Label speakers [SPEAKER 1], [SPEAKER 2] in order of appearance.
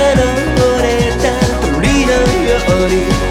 [SPEAKER 1] が登れた鳥のように